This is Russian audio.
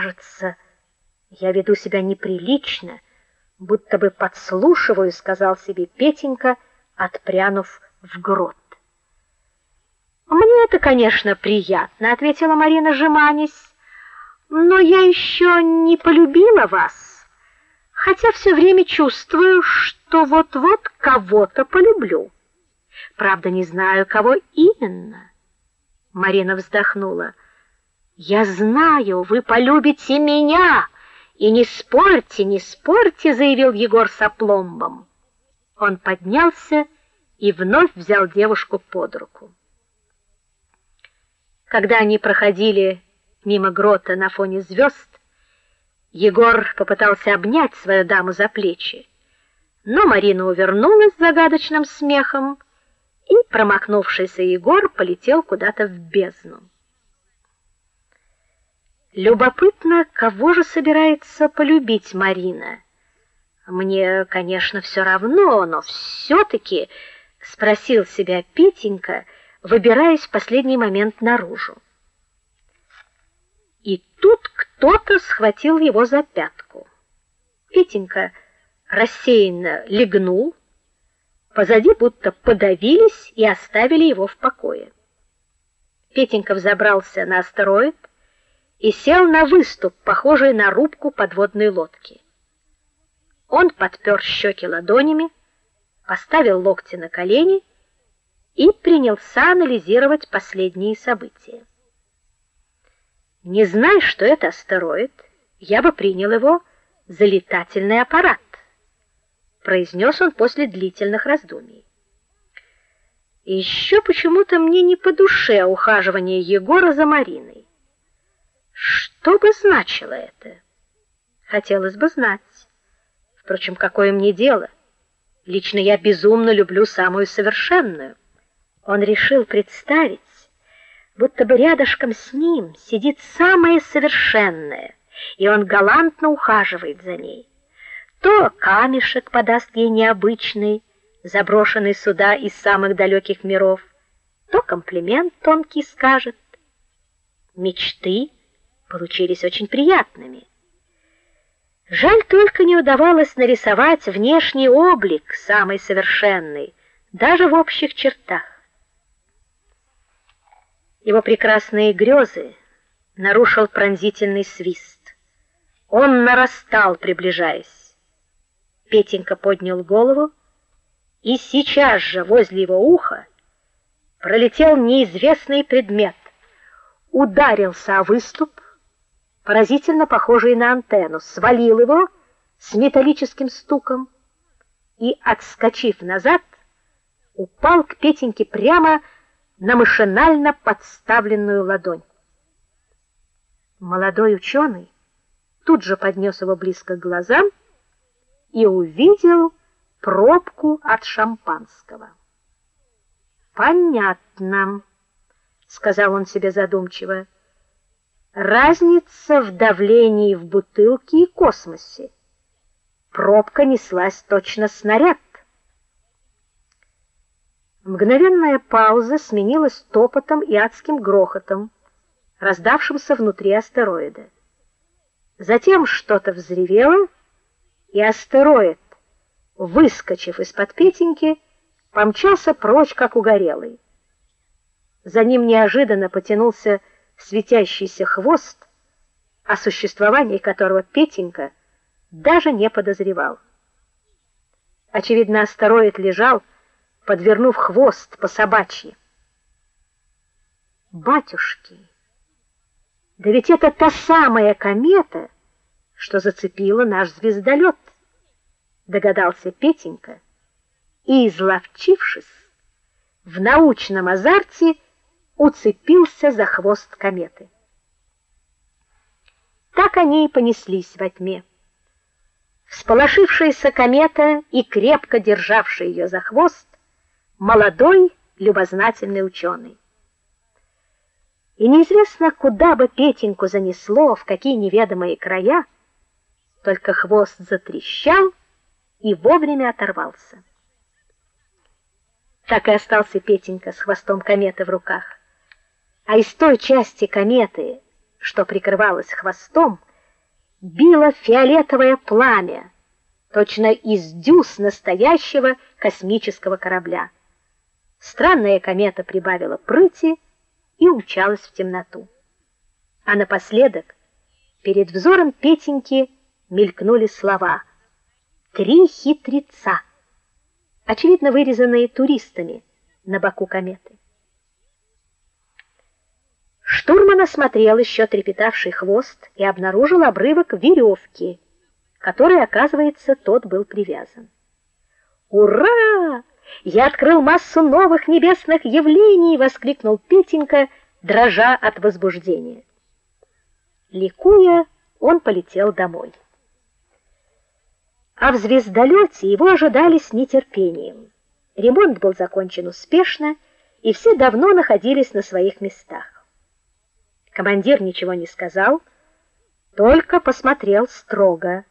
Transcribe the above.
Кажется, я веду себя неприлично, будто бы подслушиваю, сказал себе Петенька, отпрянув в грот. Мне это, конечно, приятно, ответила Марина, жеманясь. Но я еще не полюбила вас, хотя все время чувствую, что вот-вот кого-то полюблю. Правда, не знаю, кого именно. Марина вздохнула. Я знаю, вы полюбите меня. И не спорьте, не спорьте, заявил Егор с опломбом. Он поднялся и вновь взял девушку под руку. Когда они проходили мимо грота на фоне звезд, Егор попытался обнять свою даму за плечи, но Марина увернулась загадочным смехом, и промахнувшийся Егор полетел куда-то в бездну. Любопытно, кого же собирается полюбить Марина. Мне, конечно, все равно, но все таки спросил себя Петенька, выбираясь в последний момент наружу. И тут кто-то схватил его за пятку. Петенька рассеянно легнул, позади будто подавились и оставили его в покое. Петенька взобрался на астероид и сел на выступ, похожий на рубку подводной лодки. Он подпер щеки ладонями, поставил локти на колени и принялся анализировать последние события. Не зная, что это астероид, я бы принял его за летательный аппарат, произнес он после длительных раздумий. И еще почему-то мне не по душе ухаживание Егора за Мариной. Что бы значило это? Хотелось бы знать. Впрочем, какое мне дело? Лично я безумно люблю самую совершенную. Он решил представить, будто бы рядышком с ним сидит самая совершенная, и он галантно ухаживает за ней. То камешек подаст ей необычный, заброшенный сюда из самых далеких миров, то комплимент тонкий скажет. Мечты получились очень приятными. Жаль только не удавалось нарисовать внешний облик самый совершенный, даже в общих чертах. Его прекрасные грезы нарушил пронзительный свист. Он нарастал, приближаясь. Петенька поднял голову, и сейчас же возле его уха пролетел неизвестный предмет, ударился о выступ, поразительно похожий на антенну, свалил его с металлическим стуком и, отскочив назад, упал к Петеньке прямо на машинально подставленную ладонь. Молодой ученый тут же поднес его близко к глазам и увидел пробку от шампанского. Понятно, сказал он себе задумчиво. Разница в давлении в бутылке и космосе. Пробка неслась точно снаряд. Мгновенная пауза сменилась топотом и адским грохотом, раздавшимся внутри астероида. Затем что-то взревело, и астероид, выскочив из-под Петеньки, помчался прочь как угорелый. За ним неожиданно потянулся светящийся хвост, о существовании которого Петенька даже не подозревал. Очевидно, астероид лежал подвернув хвост по собачьи. Батюшки, да ведь это та самая комета, что зацепила наш звездолет, догадался Петенька и, изловчившись, в научном азарте уцепился за хвост кометы. Так они и понеслись во тьме. Всполошившаяся комета и крепко державшая ее за хвост молодой, любознательный ученый. И неизвестно, куда бы Петеньку занесло, в какие неведомые края, только хвост затрещал и вовремя оторвался. Так и остался Петенька с хвостом кометы в руках. А из той части кометы, что прикрывалась хвостом, било фиолетовое пламя, точно из дюз настоящего космического корабля. Странная комета прибавила прыти и умчалась в темноту. А напоследок перед взором Петеньки мелькнули слова: "Три хитреца", очевидно вырезанные туристами на боку кометы. Штурман осмотрел еще трепетавший хвост и обнаружил обрывок веревки, которой, оказывается, тот был привязан. Ура! Я открыл массу новых небесных явлений, воскликнул Петенька, дрожа от возбуждения. Ликуя, он полетел домой. А в звездолете его ожидали с нетерпением. Ремонт был закончен успешно, и все давно находились на своих местах. Командир ничего не сказал, только посмотрел строго